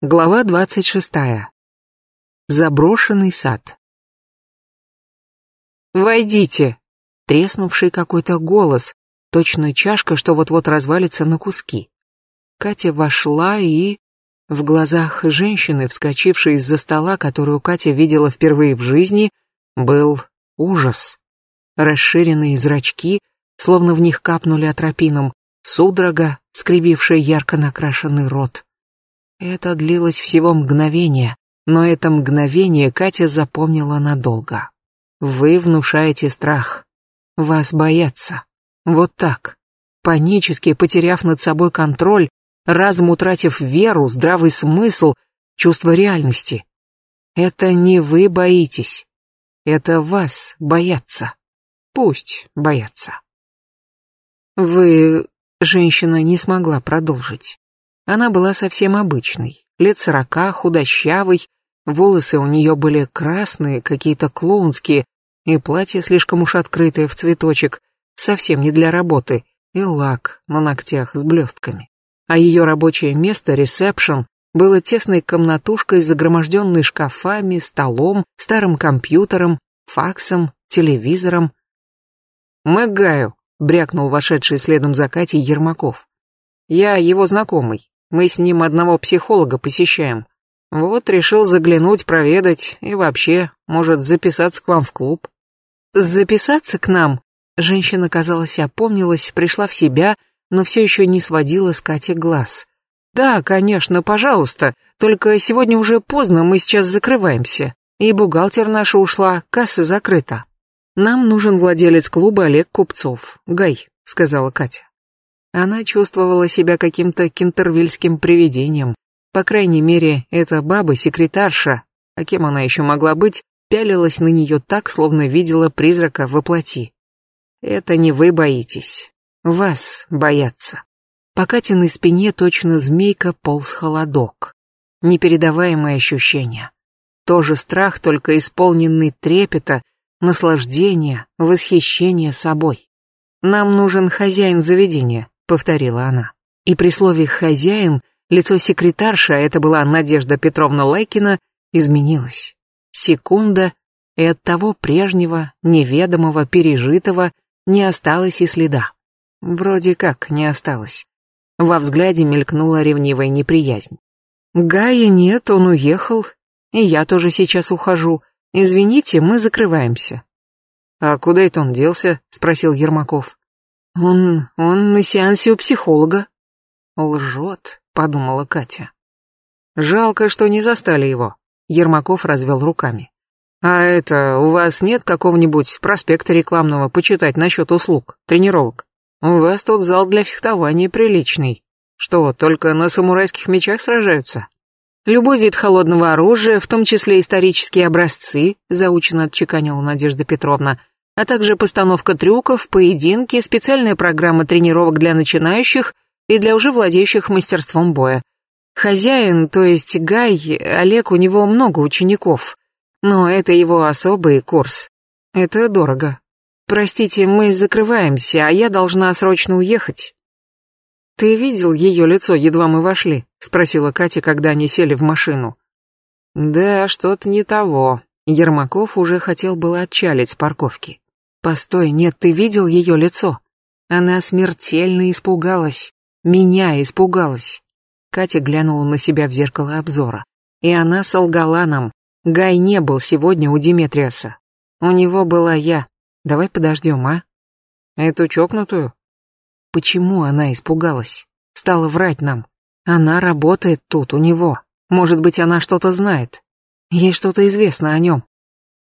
Глава двадцать шестая. Заброшенный сад. «Войдите!» Треснувший какой-то голос, точно чашка, что вот-вот развалится на куски. Катя вошла и... В глазах женщины, вскочившей из-за стола, которую Катя видела впервые в жизни, был ужас. Расширенные зрачки, словно в них капнули атропином, судорога, скривившая ярко накрашенный рот. Это длилось всего мгновение, но это мгновение Катя запомнила надолго. Вы внушаете страх. Вас боятся. Вот так. Панически потеряв над собой контроль, разум утратив веру, здравый смысл, чувство реальности. Это не вы боитесь. Это вас боятся. Пусть боятся. Вы... Женщина не смогла продолжить. Она была совсем обычной, лет сорока, худощавой, волосы у нее были красные, какие-то клоунские, и платье слишком уж открытое в цветочек, совсем не для работы, и лак на ногтях с блестками. А ее рабочее место, ресепшн, было тесной комнатушкой, загроможденной шкафами, столом, старым компьютером, факсом, телевизором. «Мэгаю», — брякнул вошедший следом за Катей Ермаков. «Я его знакомый. Мы с ним одного психолога посещаем. Вот решил заглянуть, проведать и вообще, может, записаться к вам в клуб. Записаться к нам? Женщина, казалось, опомнилась, пришла в себя, но все еще не сводила с Кати глаз. Да, конечно, пожалуйста, только сегодня уже поздно, мы сейчас закрываемся. И бухгалтер наша ушла, касса закрыта. Нам нужен владелец клуба Олег Купцов. Гай, сказала Катя. Она чувствовала себя каким-то кентервильским привидением. По крайней мере, эта баба-секретарша, а кем она еще могла быть, пялилась на нее так, словно видела призрака во плоти. Это не вы боитесь. Вас боятся. По Катиной спине точно змейка полз холодок. Непередаваемое ощущение. Тоже страх, только исполненный трепета, наслаждения, восхищения собой. Нам нужен хозяин заведения, повторила она. И при слове «хозяин» лицо секретарша, это была Надежда Петровна Лайкина, изменилось. Секунда, и от того прежнего, неведомого, пережитого не осталось и следа. Вроде как не осталось. Во взгляде мелькнула ревнивая неприязнь. Гая нет, он уехал, и я тоже сейчас ухожу. Извините, мы закрываемся. А куда это он делся? спросил Ермаков. Он... он на сеансе у психолога. Лжет, подумала Катя. Жалко, что не застали его. Ермаков развел руками. А это, у вас нет какого-нибудь проспекта рекламного почитать насчет услуг, тренировок? У вас тут зал для фехтования приличный. Что, только на самурайских мечах сражаются? Любой вид холодного оружия, в том числе исторические образцы, заучено отчеканила Надежда Петровна, а также постановка трюков, поединки, специальная программа тренировок для начинающих и для уже владеющих мастерством боя. Хозяин, то есть Гай, Олег, у него много учеников, но это его особый курс. Это дорого. Простите, мы закрываемся, а я должна срочно уехать. Ты видел ее лицо, едва мы вошли? Спросила Катя, когда они сели в машину. Да, что-то не того. Ермаков уже хотел было отчалить с парковки. Постой, нет, ты видел ее лицо? Она смертельно испугалась. Меня испугалась. Катя глянула на себя в зеркало обзора. И она солгала нам. Гай не был сегодня у Диметриаса. У него была я. Давай подождем, а? Эту чокнутую? Почему она испугалась? Стала врать нам. Она работает тут, у него. Может быть, она что-то знает. Ей что-то известно о нем.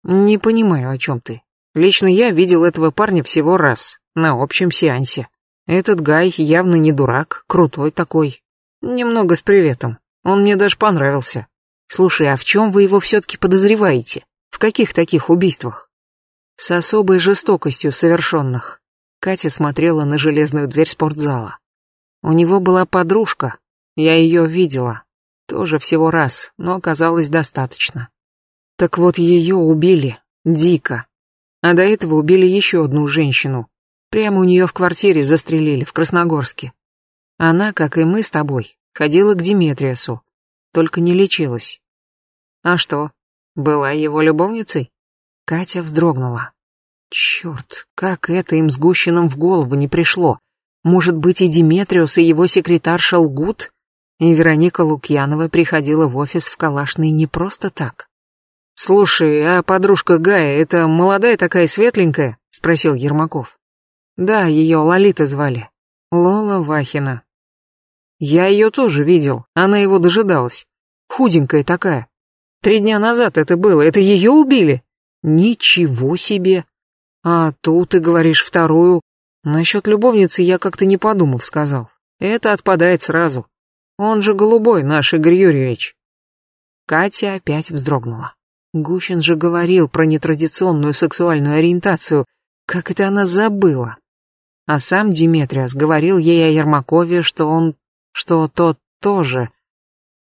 Не понимаю, о чем ты. Лично я видел этого парня всего раз, на общем сеансе. Этот Гай явно не дурак, крутой такой. Немного с приветом. Он мне даже понравился. Слушай, а в чем вы его все-таки подозреваете? В каких таких убийствах? С особой жестокостью совершенных. Катя смотрела на железную дверь спортзала. У него была подружка. Я ее видела. Тоже всего раз, но оказалось достаточно. Так вот ее убили. Дико. А до этого убили еще одну женщину. Прямо у нее в квартире застрелили, в Красногорске. Она, как и мы с тобой, ходила к Диметриасу. только не лечилась. А что, была его любовницей? Катя вздрогнула. Черт, как это им с Гущиным в голову не пришло? Может быть, и Диметриус, и его секретарша лгут? И Вероника Лукьянова приходила в офис в Калашный не просто так. «Слушай, а подружка Гая, это молодая такая светленькая?» — спросил Ермаков. «Да, ее Лолита звали. Лола Вахина». «Я ее тоже видел, она его дожидалась. Худенькая такая. Три дня назад это было, это ее убили?» «Ничего себе! А тут ты говоришь вторую. Насчет любовницы я как-то не подумав сказал. Это отпадает сразу. Он же голубой, наш Игорь Юрьевич». Катя опять вздрогнула. Гущин же говорил про нетрадиционную сексуальную ориентацию. Как это она забыла? А сам Диметриас говорил ей о Ермакове, что он... что тот тоже.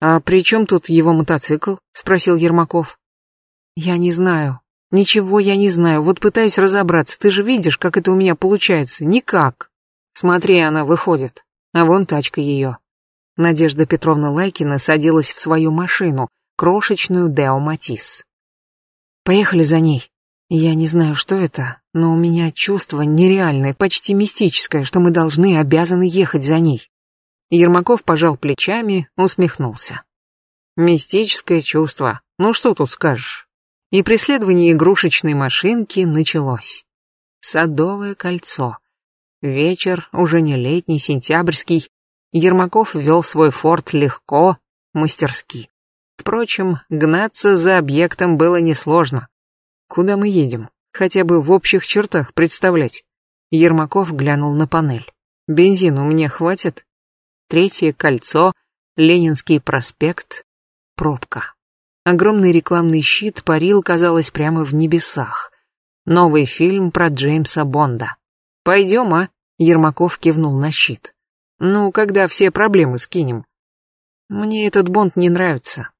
«А при чем тут его мотоцикл?» — спросил Ермаков. «Я не знаю. Ничего я не знаю. Вот пытаюсь разобраться. Ты же видишь, как это у меня получается. Никак. Смотри, она выходит. А вон тачка ее». Надежда Петровна Лайкина садилась в свою машину, крошечную Део Матис. Поехали за ней. Я не знаю, что это, но у меня чувство нереальное, почти мистическое, что мы должны обязаны ехать за ней. Ермаков пожал плечами, усмехнулся. Мистическое чувство. Ну что тут скажешь? И преследование игрушечной машинки началось. Садовое кольцо. Вечер, уже не летний, сентябрьский. Ермаков вел свой форт легко, мастерски. Впрочем, гнаться за объектом было несложно. Куда мы едем? Хотя бы в общих чертах представлять. Ермаков глянул на панель. Бензину мне хватит? Третье кольцо, Ленинский проспект, пробка. Огромный рекламный щит парил, казалось, прямо в небесах. Новый фильм про Джеймса Бонда. «Пойдем, а?» Ермаков кивнул на щит. «Ну, когда все проблемы скинем?» «Мне этот Бонд не нравится.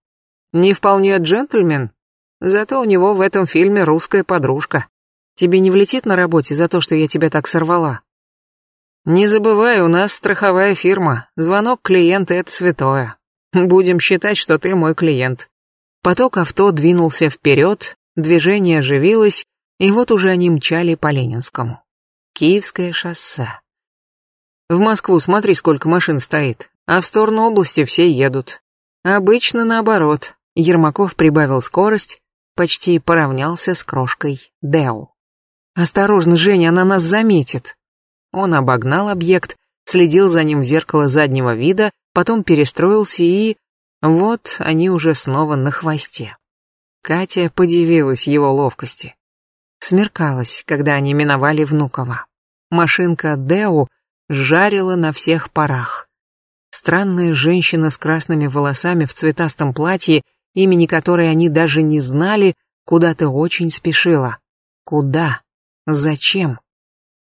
Не вполне джентльмен, зато у него в этом фильме русская подружка. Тебе не влетит на работе за то, что я тебя так сорвала? Не забывай, у нас страховая фирма. Звонок клиента — это святое. Будем считать, что ты мой клиент. Поток авто двинулся вперед, движение оживилось, и вот уже они мчали по Ленинскому. Киевское шоссе. В Москву смотри, сколько машин стоит, а в сторону области все едут. Обычно наоборот. Ермаков прибавил скорость, почти поравнялся с крошкой Део. «Осторожно, Женя, она нас заметит!» Он обогнал объект, следил за ним в зеркало заднего вида, потом перестроился и... Вот они уже снова на хвосте. Катя подивилась его ловкости. Смеркалось, когда они миновали Внуково. Машинка Део жарила на всех парах. Странная женщина с красными волосами в цветастом платье имени которой они даже не знали, куда-то очень спешила. Куда? Зачем?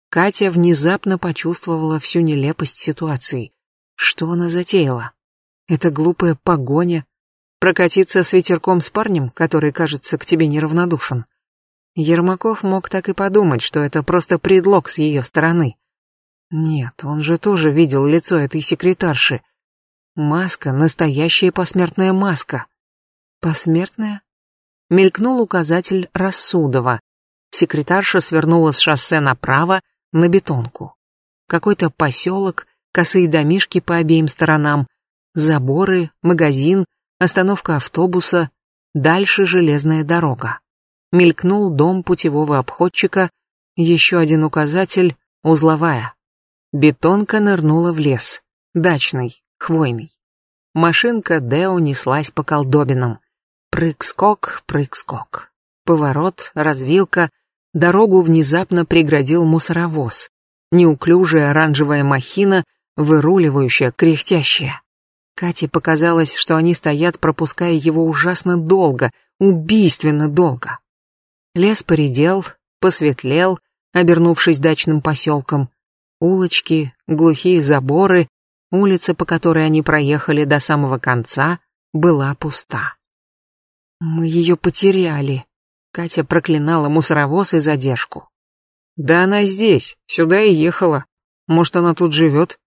Катя внезапно почувствовала всю нелепость ситуации. Что она затеяла? Это глупая погоня? Прокатиться с ветерком с парнем, который, кажется, к тебе неравнодушен? Ермаков мог так и подумать, что это просто предлог с ее стороны. Нет, он же тоже видел лицо этой секретарши. Маска, настоящая посмертная маска. Посмертная? Мелькнул указатель Рассудова. Секретарша свернула с шоссе направо на бетонку. Какой-то поселок, косые домишки по обеим сторонам, заборы, магазин, остановка автобуса, дальше железная дорога. Мелькнул дом путевого обходчика, еще один указатель, узловая. Бетонка нырнула в лес, дачный, хвойный. Машинка Део неслась по колдобинам. Прыг-скок, прыг-скок. Поворот, развилка. Дорогу внезапно преградил мусоровоз. Неуклюжая оранжевая махина, выруливающая, кряхтящая. Кате показалось, что они стоят, пропуская его ужасно долго, убийственно долго. Лес поредел, посветлел, обернувшись дачным поселком. Улочки, глухие заборы, улица, по которой они проехали до самого конца, была пуста. Мы ее потеряли. Катя проклинала мусоровоз и задержку. Да она здесь, сюда и ехала. Может, она тут живет?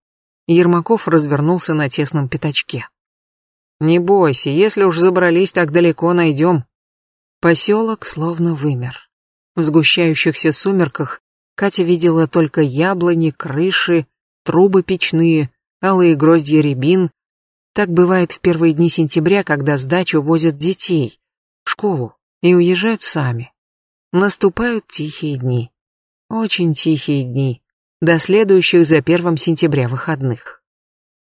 Ермаков развернулся на тесном пятачке. Не бойся, если уж забрались так далеко, найдем. Поселок словно вымер. В сгущающихся сумерках Катя видела только яблони, крыши, трубы печные, алые гроздья рябин. Так бывает в первые дни сентября, когда с дачу возят детей в школу и уезжают сами. Наступают тихие дни. Очень тихие дни, до следующих за первым сентября выходных.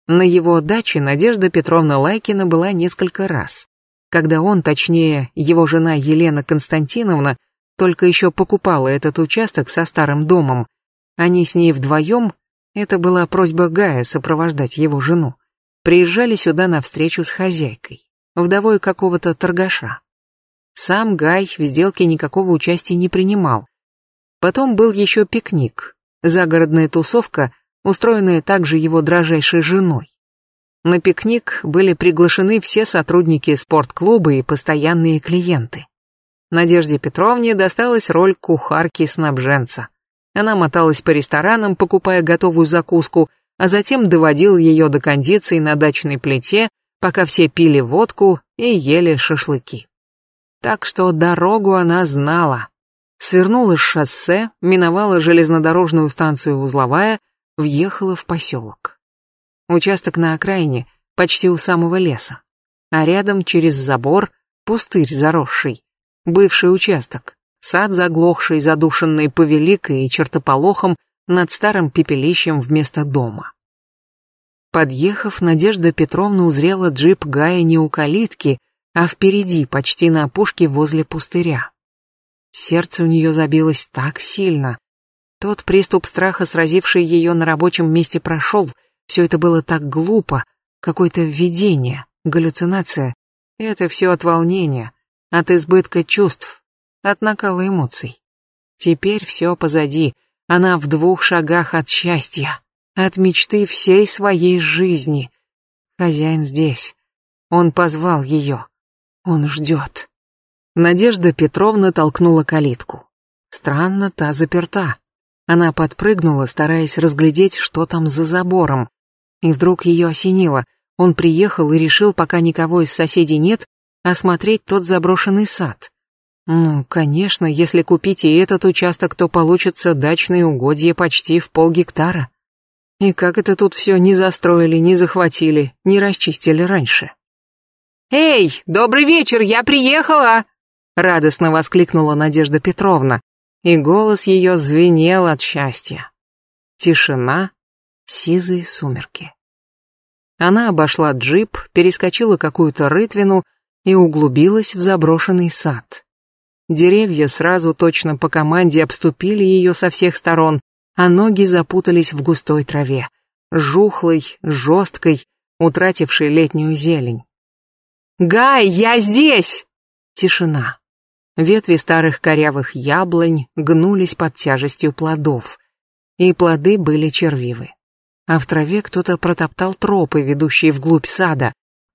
На его даче Надежда Петровна Лайкина была несколько раз. Когда он, точнее, его жена Елена Константиновна, только еще покупала этот участок со старым домом. Они с ней вдвоем, это была просьба Гая сопровождать его жену, приезжали сюда на встречу с хозяйкой, вдовой какого-то торгаша. Сам Гай в сделке никакого участия не принимал. Потом был еще пикник, загородная тусовка, устроенная также его дрожайшей женой. На пикник были приглашены все сотрудники спортклуба и постоянные клиенты. Надежде Петровне досталась роль кухарки-снабженца. Она моталась по ресторанам, покупая готовую закуску, а затем доводил ее до кондиции на дачной плите, пока все пили водку и ели шашлыки. Так что дорогу она знала. Свернула с шоссе, миновала железнодорожную станцию Узловая, въехала в поселок. Участок на окраине, почти у самого леса. А рядом, через забор, пустырь заросший бывший участок, сад заглохший, задушенный повеликой и чертополохом над старым пепелищем вместо дома. Подъехав, Надежда Петровна узрела джип Гая не у калитки, а впереди, почти на опушке возле пустыря. Сердце у нее забилось так сильно. Тот приступ страха, сразивший ее на рабочем месте, прошел. Все это было так глупо, какое-то видение, галлюцинация. Это все от волнения, от избытка чувств, от накала эмоций. Теперь все позади, она в двух шагах от счастья, от мечты всей своей жизни. Хозяин здесь, он позвал ее, он ждет. Надежда Петровна толкнула калитку. Странно, та заперта. Она подпрыгнула, стараясь разглядеть, что там за забором. И вдруг ее осенило. Он приехал и решил, пока никого из соседей нет, осмотреть тот заброшенный сад. Ну, конечно, если купить и этот участок, то получится дачные угодья почти в полгектара. И как это тут все не застроили, не захватили, не расчистили раньше? «Эй, добрый вечер, я приехала!» Радостно воскликнула Надежда Петровна, и голос ее звенел от счастья. Тишина, сизые сумерки. Она обошла джип, перескочила какую-то рытвину и углубилась в заброшенный сад. Деревья сразу точно по команде обступили ее со всех сторон, а ноги запутались в густой траве, жухлой, жесткой, утратившей летнюю зелень. «Гай, я здесь!» Тишина. Ветви старых корявых яблонь гнулись под тяжестью плодов, и плоды были червивы. А в траве кто-то протоптал тропы, ведущие вглубь сада,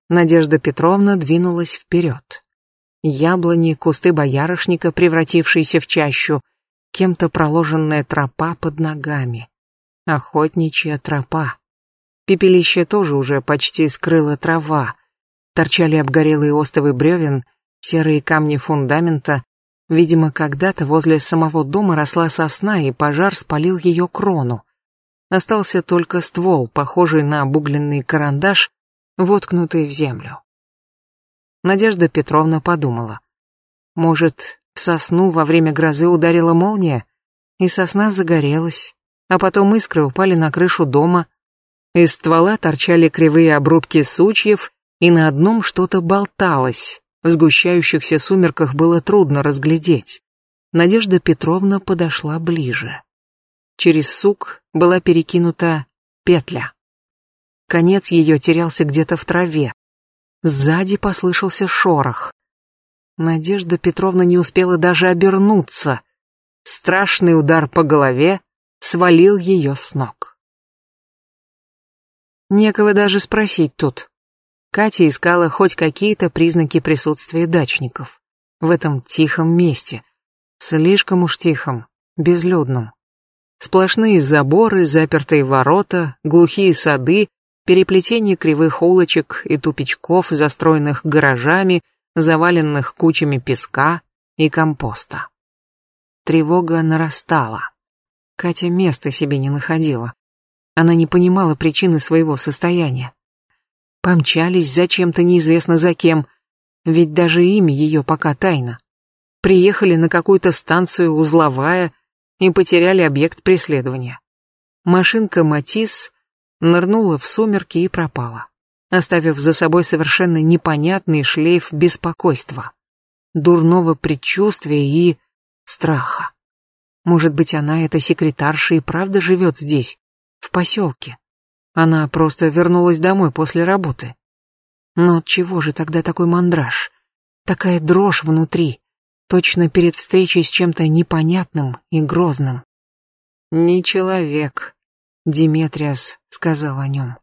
Надежда Петровна двинулась вперед. Яблони, кусты боярышника, превратившиеся в чащу, кем-то проложенная тропа под ногами. Охотничья тропа. Пепелище тоже уже почти скрыла трава. Торчали обгорелые остовы бревен, серые камни фундамента. Видимо, когда-то возле самого дома росла сосна, и пожар спалил ее крону. Остался только ствол, похожий на обугленный карандаш, воткнутые в землю. Надежда Петровна подумала. Может, в сосну во время грозы ударила молния, и сосна загорелась, а потом искры упали на крышу дома. Из ствола торчали кривые обрубки сучьев, и на одном что-то болталось. В сгущающихся сумерках было трудно разглядеть. Надежда Петровна подошла ближе. Через сук была перекинута петля. Конец ее терялся где-то в траве. Сзади послышался шорох. Надежда Петровна не успела даже обернуться. Страшный удар по голове свалил ее с ног. Некого даже спросить тут. Катя искала хоть какие-то признаки присутствия дачников. В этом тихом месте. Слишком уж тихом, безлюдном. Сплошные заборы, запертые ворота, глухие сады переплетение кривых улочек и тупичков, застроенных гаражами, заваленных кучами песка и компоста. Тревога нарастала. Катя места себе не находила. Она не понимала причины своего состояния. Помчались зачем-то неизвестно за кем, ведь даже имя ее пока тайна. Приехали на какую-то станцию узловая и потеряли объект преследования. Машинка Матис нырнула в сумерки и пропала, оставив за собой совершенно непонятный шлейф беспокойства, дурного предчувствия и страха. Может быть, она, эта секретарша, и правда живет здесь, в поселке. Она просто вернулась домой после работы. Но чего же тогда такой мандраж? Такая дрожь внутри, точно перед встречей с чем-то непонятным и грозным. «Не человек», — Диметриас сказал о нем.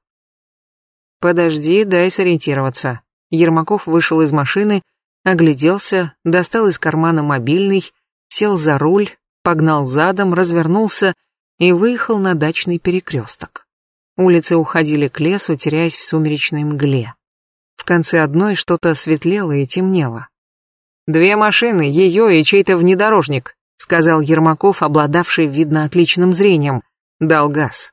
«Подожди, дай сориентироваться». Ермаков вышел из машины, огляделся, достал из кармана мобильный, сел за руль, погнал задом, развернулся и выехал на дачный перекресток. Улицы уходили к лесу, теряясь в сумеречной мгле. В конце одной что-то светлело и темнело. «Две машины, ее и чей-то внедорожник», сказал Ермаков, обладавший, видно, отличным зрением. Дал газ.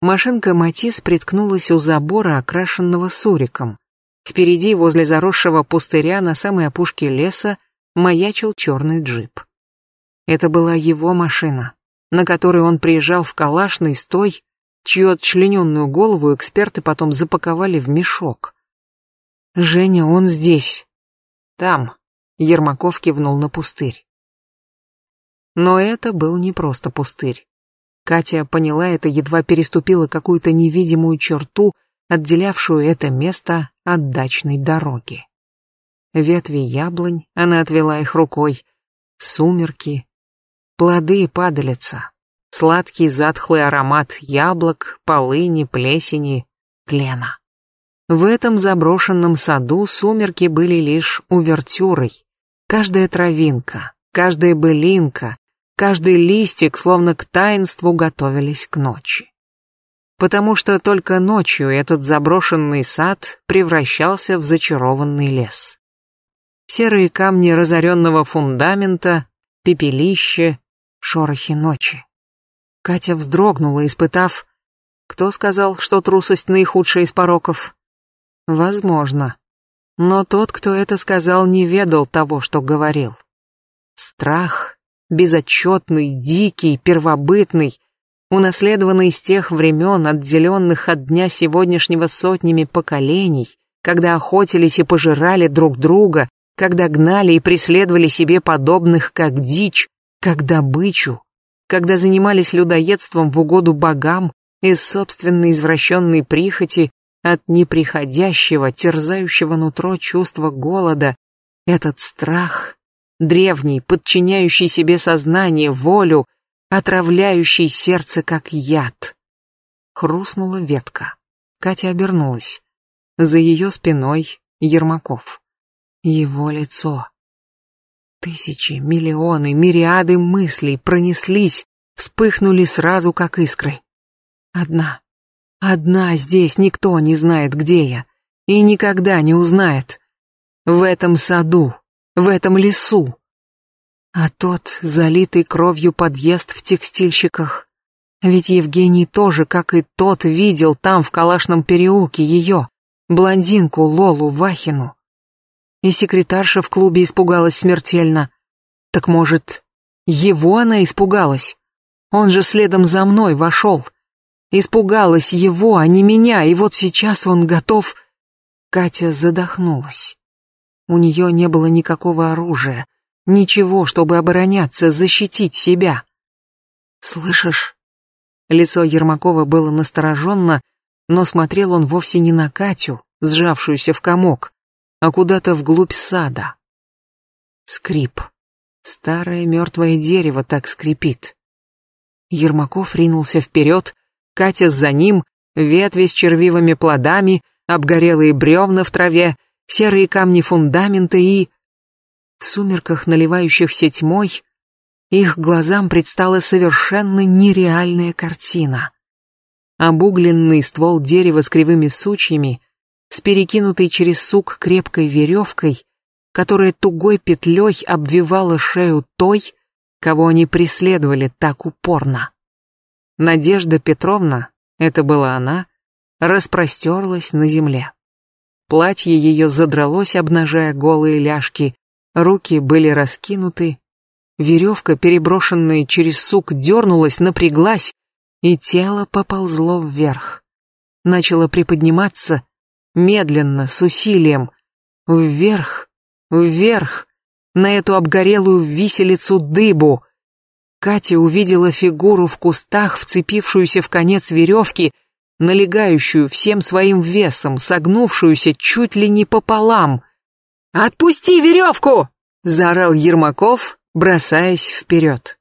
Машинка Матис приткнулась у забора, окрашенного суриком. Впереди, возле заросшего пустыря на самой опушке леса, маячил черный джип. Это была его машина, на которой он приезжал в Калашный с той, чью отчлененную голову эксперты потом запаковали в мешок. «Женя, он здесь». «Там», — Ермаков кивнул на пустырь. Но это был не просто пустырь. Катя поняла это, едва переступила какую-то невидимую черту, отделявшую это место от дачной дороги. Ветви яблонь, она отвела их рукой, сумерки, плоды падалица, сладкий затхлый аромат яблок, полыни, плесени, клена. В этом заброшенном саду сумерки были лишь увертюрой. Каждая травинка, каждая былинка, каждый листик словно к таинству готовились к ночи. Потому что только ночью этот заброшенный сад превращался в зачарованный лес. Серые камни разоренного фундамента, пепелище, шорохи ночи. Катя вздрогнула, испытав... Кто сказал, что трусость наихудшая из пороков? Возможно. Но тот, кто это сказал, не ведал того, что говорил. Страх, безотчетный, дикий, первобытный, унаследованный с тех времен, отделенных от дня сегодняшнего сотнями поколений, когда охотились и пожирали друг друга, когда гнали и преследовали себе подобных как дичь, как добычу, когда занимались людоедством в угоду богам из собственной извращенной прихоти от неприходящего, терзающего нутро чувства голода, этот страх, древний, подчиняющий себе сознание, волю, отравляющий сердце как яд. Хрустнула ветка. Катя обернулась. За ее спиной Ермаков. Его лицо. Тысячи, миллионы, мириады мыслей пронеслись, вспыхнули сразу, как искры. Одна. Одна здесь, никто не знает, где я. И никогда не узнает. В этом саду, в этом лесу. А тот, залитый кровью подъезд в текстильщиках. Ведь Евгений тоже, как и тот, видел там, в Калашном переулке, ее, блондинку Лолу Вахину и секретарша в клубе испугалась смертельно. Так может, его она испугалась? Он же следом за мной вошел. Испугалась его, а не меня, и вот сейчас он готов... Катя задохнулась. У нее не было никакого оружия, ничего, чтобы обороняться, защитить себя. «Слышишь?» Лицо Ермакова было настороженно, но смотрел он вовсе не на Катю, сжавшуюся в комок, а куда-то вглубь сада. Скрип. Старое мертвое дерево так скрипит. Ермаков ринулся вперед, Катя за ним, ветви с червивыми плодами, обгорелые бревна в траве, серые камни фундамента и... В сумерках, наливающихся тьмой, их глазам предстала совершенно нереальная картина. Обугленный ствол дерева с кривыми сучьями, с перекинутой через сук крепкой веревкой, которая тугой петлей обвивала шею той, кого они преследовали так упорно. Надежда Петровна, это была она, распростерлась на земле. Платье ее задралось, обнажая голые ляжки, руки были раскинуты, веревка, переброшенная через сук, дернулась, напряглась, и тело поползло вверх. Начало приподниматься, медленно, с усилием, вверх, вверх, на эту обгорелую виселицу дыбу. Катя увидела фигуру в кустах, вцепившуюся в конец веревки, налегающую всем своим весом, согнувшуюся чуть ли не пополам. «Отпусти веревку!» — заорал Ермаков, бросаясь вперед.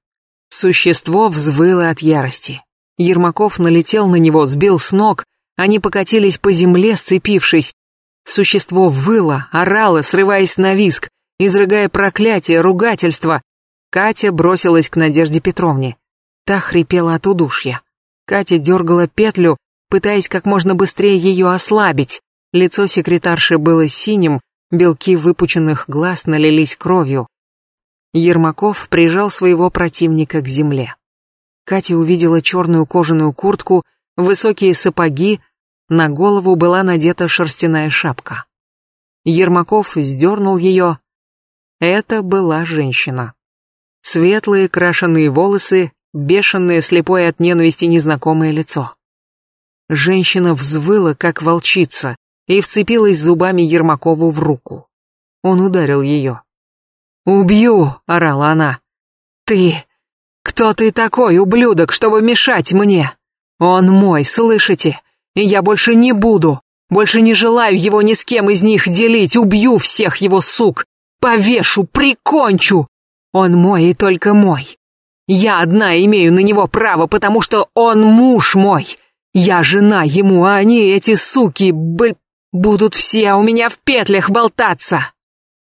Существо взвыло от ярости. Ермаков налетел на него, сбил с ног, они покатились по земле, сцепившись. Существо выло, орало, срываясь на виск, изрыгая проклятие, ругательство. Катя бросилась к Надежде Петровне. Та хрипела от удушья. Катя дергала петлю, пытаясь как можно быстрее ее ослабить. Лицо секретарши было синим, белки выпученных глаз налились кровью. Ермаков прижал своего противника к земле. Катя увидела черную кожаную куртку, высокие сапоги, на голову была надета шерстяная шапка. Ермаков сдернул ее. Это была женщина. Светлые крашеные волосы, бешеное слепое от ненависти незнакомое лицо. Женщина взвыла, как волчица, и вцепилась зубами Ермакову в руку. Он ударил ее. «Убью!» — орала она. «Ты! Кто ты такой, ублюдок, чтобы мешать мне? Он мой, слышите? И я больше не буду, больше не желаю его ни с кем из них делить, убью всех его сук, повешу, прикончу! Он мой и только мой. Я одна имею на него право, потому что он муж мой, я жена ему, а они, эти суки, бл... будут все у меня в петлях болтаться.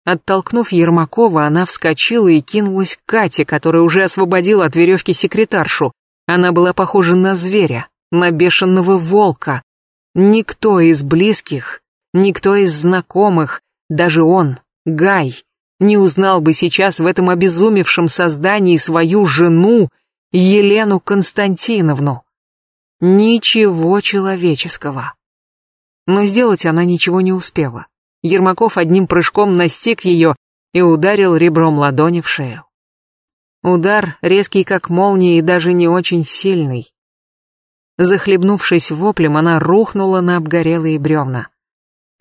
Оттолкнув Ермакова, она вскочила и кинулась к Кате, которая уже освободила от веревки секретаршу. Она была похожа на зверя, на бешеного волка. Никто из близких, никто из знакомых, даже он, Гай, не узнал бы сейчас в этом обезумевшем создании свою жену, Елену Константиновну. Ничего человеческого. Но сделать она ничего не успела. Ермаков одним прыжком настиг ее и ударил ребром ладони в шею. Удар резкий как молния и даже не очень сильный. Захлебнувшись воплем, она рухнула на обгорелые бревна.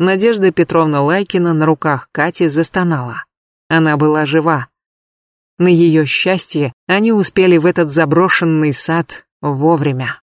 Надежда Петровна Лайкина на руках Кати застонала. Она была жива. На ее счастье они успели в этот заброшенный сад вовремя.